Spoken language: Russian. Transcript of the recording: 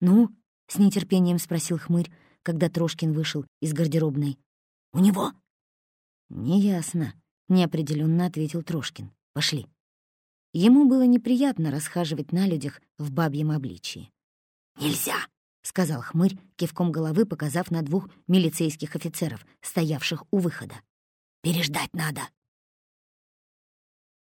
«Ну?» — с нетерпением спросил хмырь, когда Трошкин вышел из гардеробной. «У него?» «Неясно», — неопределенно ответил Трошкин. «Пошли». Ему было неприятно расхаживать на людях в бабьем обличии. «Нельзя!» — сказал хмырь, кивком головы показав на двух милицейских офицеров, стоявших у выхода. «Переждать надо!»